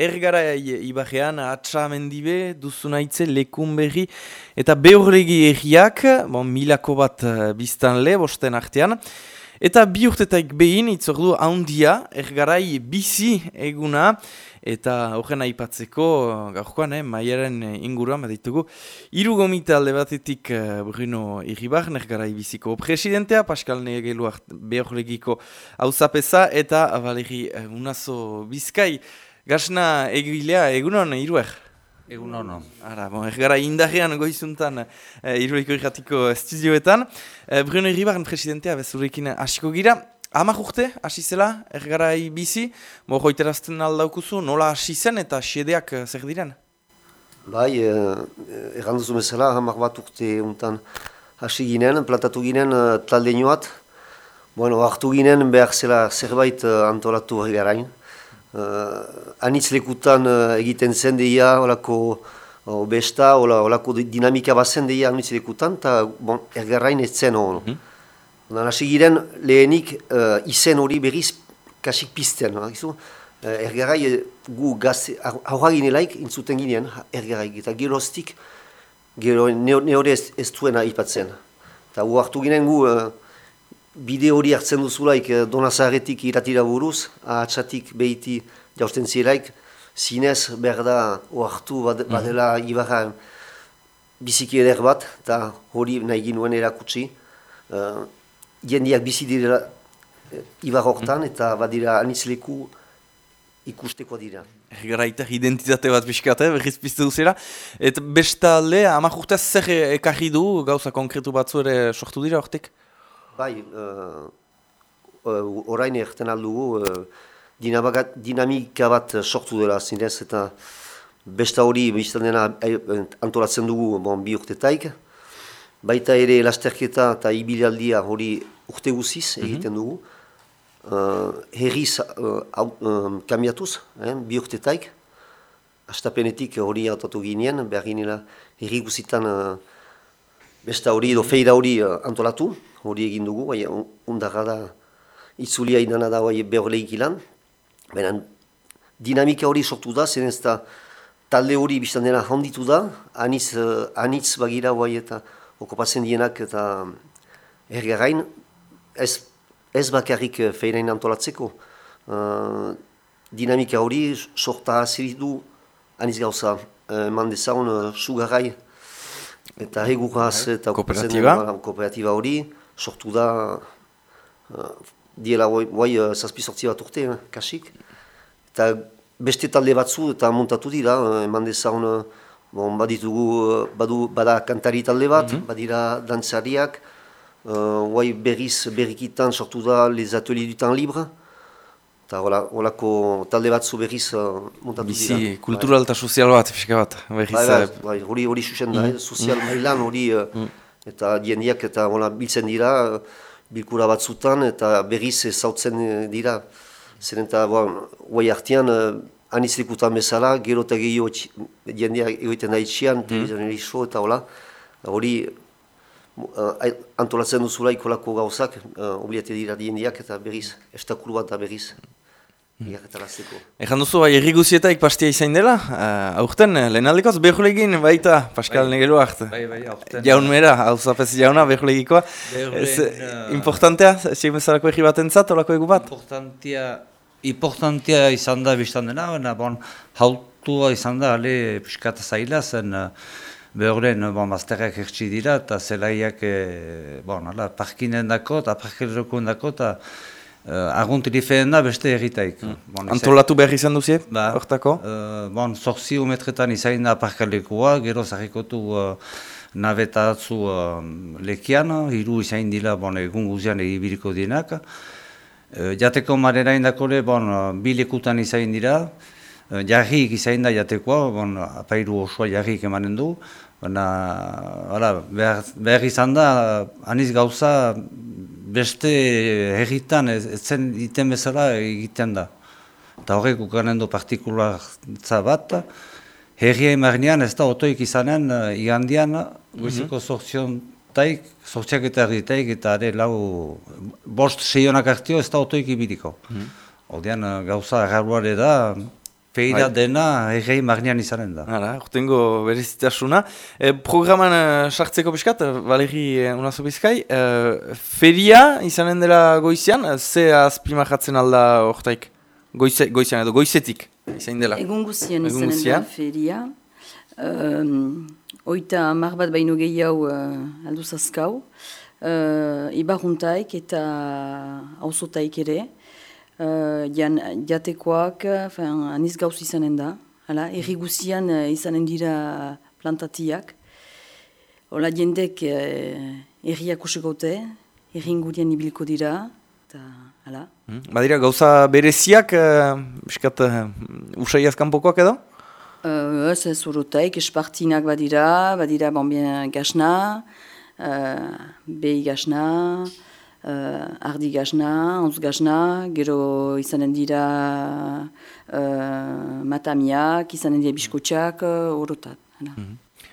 ergara ibajean atxa mendibe, duzunaitze, lekun berri, eta behorlegi erriak, bon, milako bat uh, biztan le, bosten artean, eta bi urtetaik behin, itzordu handia, ergarai bizi eguna, eta horren aipatzeko gaurkoan, eh, maiaren inguruan baditugu. Iru gomita alde batetik Bruno Iribar, nergara ibiziko presidentea, Pascal Negeluak behorlegiko hauzapeza, eta Valeri Unazo Bizkai, gasna egilea, egunon, iruer? Egun honu. Ara, bon, ergara indarrean goizuntan uh, iruliko irratiko estudioetan. Uh, Bruno Iribar, presidentea, bezurekin hasiko gira. Amak urte, hasi zela, ergarai bizi, bo joiterazten aldaukuzu, nola hasi zen eta xedeak eh, zer diren? Bai, eh, erranduzu bezala, amak bat urte untan hasi ginen, plantatu ginen uh, talde nioat. Bueno, hartu ginen behar zela zerbait uh, antolatu ergarain. Uh, anitz lekutan uh, egiten zen deia, olako uh, besta, olako dinamika bat zen deia anitz lekutan, eta bon, ergarain ez zen hon. Mm -hmm. Giren lehenik uh, izen hori berriz kasik pizten. Uh, ergarai gu gazte, aurra ginelaik intzuten ginen ergarai. Eta geroztik, gero ne hori ez, ez duena ipatzen. Eta gu hartu ginen gu uh, bide hori hartzen duzulaik uh, donazaretik iratira buruz, ahatsatik behiti jausten zielaik, zinez behar da hartu bad, mhm. badela mm -hmm. ibarra biziki eder bat, eta hori nahi ginuen erakutsi. Uh, jendiak bizi direla e, ibar hortan, eta badira anitzleku ikusteko dira. Garaita identitate bat biskate, berriz pizte duzera. Eta bestalde, amak urtez zer ekarri du, gauza konkretu batzu ere sortu dira hortik? Bai, uh, orain erten aldugu, uh, dinamika bat sortu dela zinez, eta besta hori biztan dena antolatzen dugu bon, bi urtetaik. Baita ere lasterketa eta ibilaldia hori urte guziz mhm. egiten dugu. Uh, herriz uh, uh, kambiatuz, eh, bi urtetaik. Astapenetik hori autatu ginen, behar ginela herri guzitan uh, besta hori edo feira hori uh, antolatu, hori egin dugu, bai, undarra da itzulia idana da bai, behar lehik ilan. Baina dinamika hori sortu da, zen ez da talde hori biztan dena handitu da, anitz, uh, anitz bagira bai eta okupatzen dienak eta ergarain, ez, ez bakarrik eh, feirain antolatzeko. Uh, dinamika hori sorta ziridu aniz gauza, eman dezaun uh, sugarrai eta heguraz bai. eta kooperatiba. kooperatiba hori sortu da uh, diela guai uh, zazpi sortzi bat urte, kasik. Eta beste talde batzu eta montatu dira, uh, eman dezaun Bon, baditugu, badu, bada kantari talde bat, mm badira dantzariak, uh, guai berriz berrikitan sortu da les ateliers du temps libre, eta holako talde batzu berriz uh, montatu Bizi, dira. Bizi, kultural eta sozial bat, fiska bat, berriz. Bai, bai, bai, hori hori susen da, mm sozial mailan hori, uh, mm. eta diendiak eta hola, biltzen dira, bilkura batzutan, eta berriz zautzen dira. Zeren eta, guai artian, anizlikutan bezala, gero eta gehiago jendea egoiten da itxian, mm. eta hola, hori uh, antolatzen duzula ikolako gauzak, uh, obliate dira diendiak eta berriz, estakulu bat da berriz. Mm. Ejan duzu, bai, erri guzietaik pastia izain dela, uh, aurten, lehen aldikoz, behulegin, baita, Pascal bai, Negelu Bai, bai, aurten. Jaun mera, hau zapez jauna, behulegikoa. Behulegin... Uh, importantea, ziek bezalako erri bat entzat, olako egu bat? Importantea, importantia izan da biztan dena, baina bon, hautua izan da, ale piskata zaila zen uh, behorren bon, bazterrak ertsi dira, eta zelaiak e, bon, ala, parkinen dako, eta parkilerokun dako, eta uh, arguntilifeen da beste erritaik. Mm. Bon, Antolatu behar izan duzie, ba, hortako? Uh, bon, zorzi umetretan izan da parkalekua, gero zarrikotu uh, nabetatzu uh, lekian, hiru izan dira bon, egun guzian egibiriko dienak, Eh, jateko marera indakore, bon, bilekutan izain dira, e, jarrik izain da jatekoa, bon, apairu osoa jarrik emanen du, Baina, behar, behar izan da, aniz gauza beste herritan ez, zen iten bezala egiten da. Eta horrek ukanen du partikulartza bat, herria emarnean ez da otoik izanen, uh, igandian, mm -hmm taik, sortziak eta erditaik eta are lau bost seionak hartio ez da otoik ibiriko. Mm. Odean gauza agarruare da, feira Bai. dena egei magnian izanen da. Hala, urtengo berezitasuna. E, programan eh, sartzeko piskat, eh, Valeri uh, Unazo Bizkai, eh, feria izanen dela goizian, ze azpimahatzen alda ortaik? Goize, goizian edo, goizetik, izain dela. Egun guztian Egun izanen da feria. Um, oita mar bat baino gehiago uh, aldu zazkau. Uh, ibarruntaik eta auzotaik ere. Uh, jan, jatekoak, fin, aniz gauz izanen da. Hala, erri guztian uh, izanen dira plantatiak. Hola jendek uh, erriak usegote, erri ingurien ibilko dira. Eta, hala. Hmm? Badira, gauza bereziak, uh, biskat, uh, usai azkanpokoak edo? Uh, ez ez urotaik, espartinak badira, badira bon, bien, gasna, uh, behi gasna, uh, ardi gasna, ontz gasna, gero izanen dira uh, matamiak, izanen dira biskotxak, uh, hala.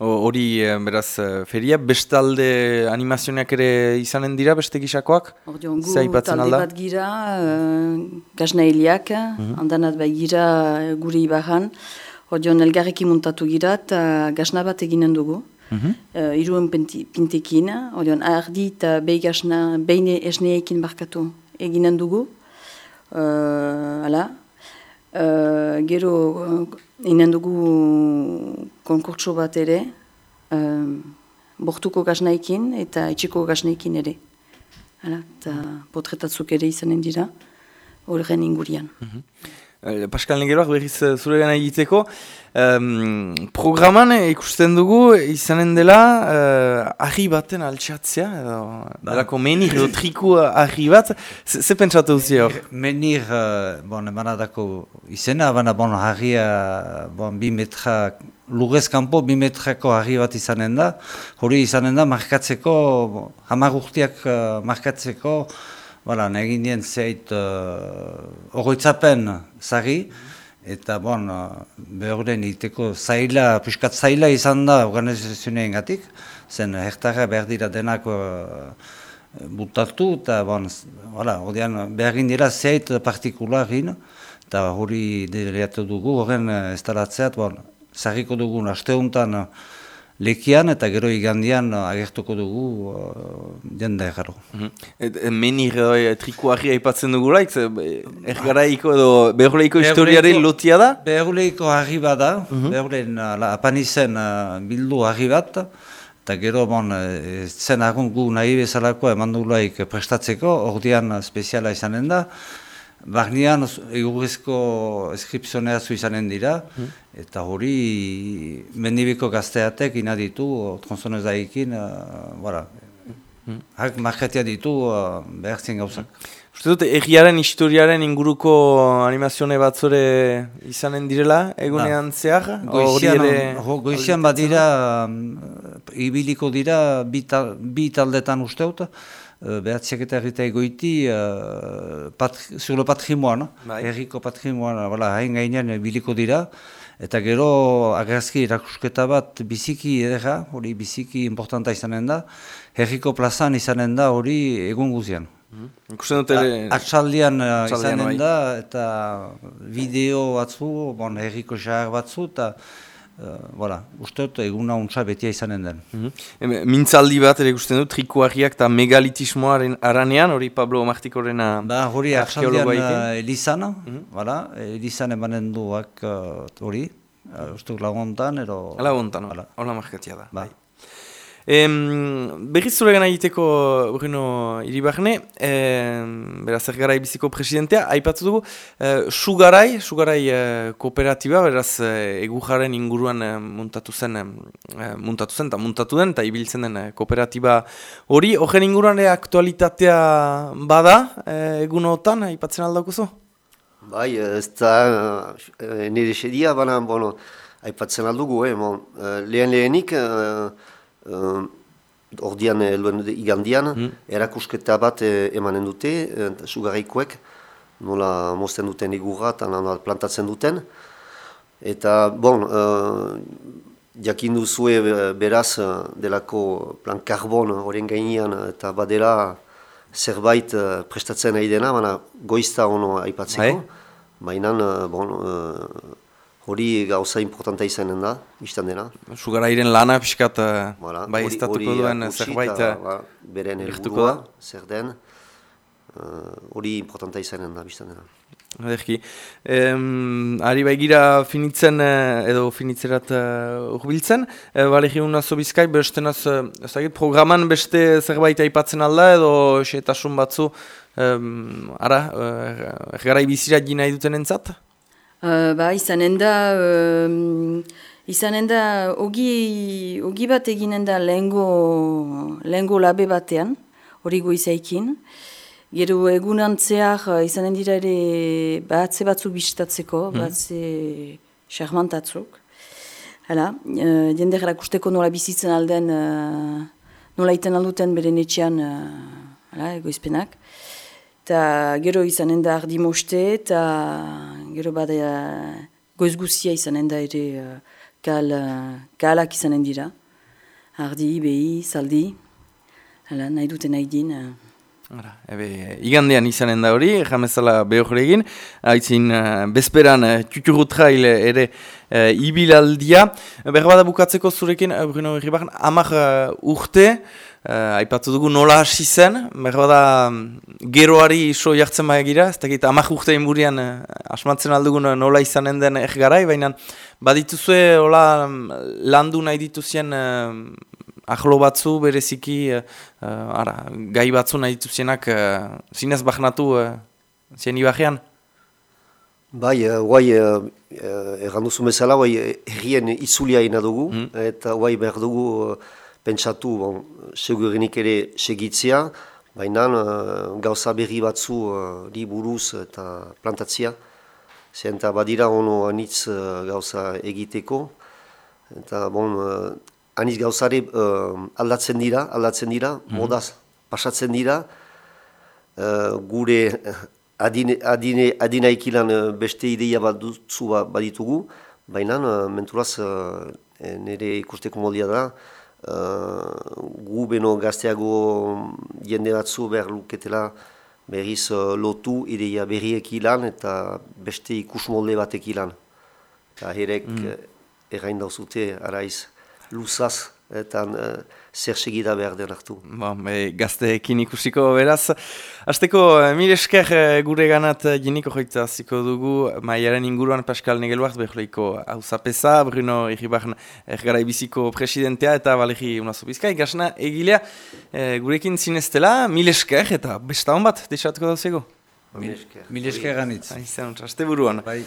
O- Hori, eh, beraz, eh, feria, bestalde animazionak ere izanen dira, beste gisakoak? Ordeon, gu Ze aipatzen talde alda? bat gira, uh, gasna heliak, handanat bai gira gure ibaran, Ordeon, elgarrekin muntatu gira eta gasna bat eginen dugu. Uh, iruen pintekin, ordeon, ardi eta behi gasna, behin esneekin barkatu eginen dugu. Uh, hala. Uh, gero, uh, inen dugu konkurtso bat ere, um, bortuko gasnaekin eta etxeko gasnaekin ere. Hala, eta potretatzuk ere izanen dira, horren ingurian. Eh, Pascal Negeroak berriz eh, zure gana egiteko, em, programan eh, ikusten dugu izanen dela uh, ahi baten altxatzea, edo, delako menir edo triku ahi bat, ze, pentsatu duzi hor? Menir, uh, bon, emanadako izena, baina bon, harria, bon, bi metra, lugez kanpo bi metrako harri bat izanen da, hori izanen da markatzeko, hamar urteak uh, markatzeko, Voilà, egin dien zeit uh, oroitzapen zari, eta bon, uh, behorden egiteko zaila, piskat zaila izan da organizazioneen gatik, zen hektara behar dira denak uh, butatu, eta bon, voilà, ordean behar dira zeit partikularin, eta hori deleatu dugu, horren uh, instalatzeat, bon, zarriko dugun asteuntan uh, lekian, eta gero igandian uh, agertuko dugu uh, jende gero. Mhm. Et, eh, menir edo eh, triku ahi aipatzen dugulaik, ze, eh, ergaraiko edo behorleiko historiaren lotia da? Behuleiko harri bat da, behulen uh, apanizen uh, bildu harri bat, eta gero bon, eh, zen agun gu nahi bezalako eman dugulaik prestatzeko, ordean uh, speziala izanen da, Barnean egurrezko eskripzioneazu izanen dira, eta hori mendibiko gazteatek inaditu, tronzonez daikin, uh, voilà. Hak marketia ditu uh, behar zien gauzak. Uste dut, egiaren historiaren inguruko animazione batzore izanen direla, egunean zehar? Goizian, ere- goizian badira, um, ibiliko dira bi, bi taldetan usteut, uh, behatziak eta errita egoiti uh, patri, sur le patrimoine, Bai. herriko patrimoine, voilà, hain gainean ibiliko dira, eta gero agerazki erakusketa bat biziki edera, hori biziki importanta izanen da, herriko plazan izanen da hori egun guzian. Ikusten dut ere... Atxaldian izanen bai. da, eta bideo batzu, bon, herriko xahar batzu, eta voilà, uste dut eguna untsa betia izanen den. Mhm. Em, Mintzaldi bat ere ikusten dut, trikuarriak eta megalitismoaren aranean, hori Pablo Martikorena Ba, hori arkeologoa atxaldian ekin. uh, Elizan, voilà, Elizan emanen duak uh, hori, uh, uste dut laguntan, ero... Hala. hola markatia da. Ba. Em, berriz zure gana egiteko Bruno Iribarne, em, beraz ergarai biziko presidentea, aipatzu dugu, eh, Sugarai, Sugarai eh, kooperatiba, beraz eh, egujaren inguruan eh, muntatu zen, eh, muntatu zen, eta muntatu den, eta ibiltzen den eh, kooperatiba hori, horren inguruan ere aktualitatea bada, eh, egunotan, aipatzen aldaukuzu? Bai, ez da nire sedia, baina, bueno, aipatzen aldugu, eh, eh, lehen lehenik, uh, uh, ordian eh, luen igandian, erakusketa bat eh, emanen dute, eh, sugarrikoek, nola mozten duten igurra eta nola plantatzen duten. Eta, bon, uh, jakin duzue eh, beraz eh, delako plan karbon horien gainean eh, eta badela zerbait eh, prestatzen nahi dena, baina goizta ono aipatzeko. Bai. Baina, bon, uh, hori gauza importanta izanen da, biztan dena. Sugarairen lana pixkat uh, Voilà, bai hori- iztatuko duen zerbait uh, ba, beren da. zer den, uh, hori importanta izanen da, biztan dena. Ederki. Em, ari baigira finitzen eh, edo finitzerat uh, urbiltzen, e, balegi unazo bizkai, beste naz, eh, ez dakit, programan beste zerbait aipatzen alda edo xetasun batzu, em, ara, uh, ergarai bizirat gina iduten entzat? Uh, ba, izanen da, um, izanen da, ogi, ogi bat eginen da lehengo, lehengo labe batean, hori goizaikin. Gero egunan zehar uh, izanen dira ere batze batzuk bistatzeko, batze charmantatzuk. Hala, uh, jende erakusteko nola bizitzen alden, uh, nola iten alduten beren etxean, uh, hala, egoizpenak. Eta gero izanen da ardi moste, eta gero bada uh, goiz guzia izanen da ere uh, kal, uh, kalak izanen dira. Ardi, behi, zaldi, hala, nahi duten nahi din. Uh, Ara, ebe, igandean izanen da hori, jamezala behorregin, haitzin uh, bezperan uh, tuturutrail ere uh, ibilaldia. Berbada bukatzeko zurekin, uh, Bruno Herribarren, amak uh, urte, uh, aipatu dugu nola hasi zen, berbada um, geroari iso jartzen baiagira, ez dakit amak urte inburian uh, asmatzen aldugun nola izanen den ergarai, baina badituzue hola um, landu nahi dituzien uh, ahlo batzu bereziki uh, uh, ara, gai batzu nahi dituzienak uh, zinez bahnatu uh, zien ibajean? Bai, uh, guai, uh, uh, erran duzu bezala, guai, herrien itzulia ina dugu, eta guai behar dugu uh, pentsatu, bon, segurinik ere segitzea, baina uh, gauza berri batzu uh, di buruz eta plantatzia, zenta badira ono anitz uh, gauza egiteko, eta bon, uh, anitz gauzare uh, aldatzen dira, aldatzen dira, modaz pasatzen dira, Uh, gure adine, adine, adinaikilan uh, beste ideia bat dutzu ba- baditugu, baina uh, menturaz uh, nire ikusteko modia da, uh, gu beno gazteago jende batzu behar luketela berriz uh, lotu ideia berriek ilan eta beste ikus molde batek ilan. Eta herek mm. errain dauzute araiz luzaz eta uh, zer segida behar den hartu. Ba, be, gazteekin ikusiko beraz. Azteko, eh, mire esker eh, gure ganat eh, jeniko joitza ziko dugu, maiaren inguruan Pascal Negeluart, beholeiko hauzapeza, Bruno Iribarren ergarai biziko presidentea eta balegi unazo bizkai, gasna egilea eh, gurekin zineztela, mile esker eta besta hon bat, desatuko dauzego. Mil esker. Mil esker ganitz. Aizan, buruan. Bai.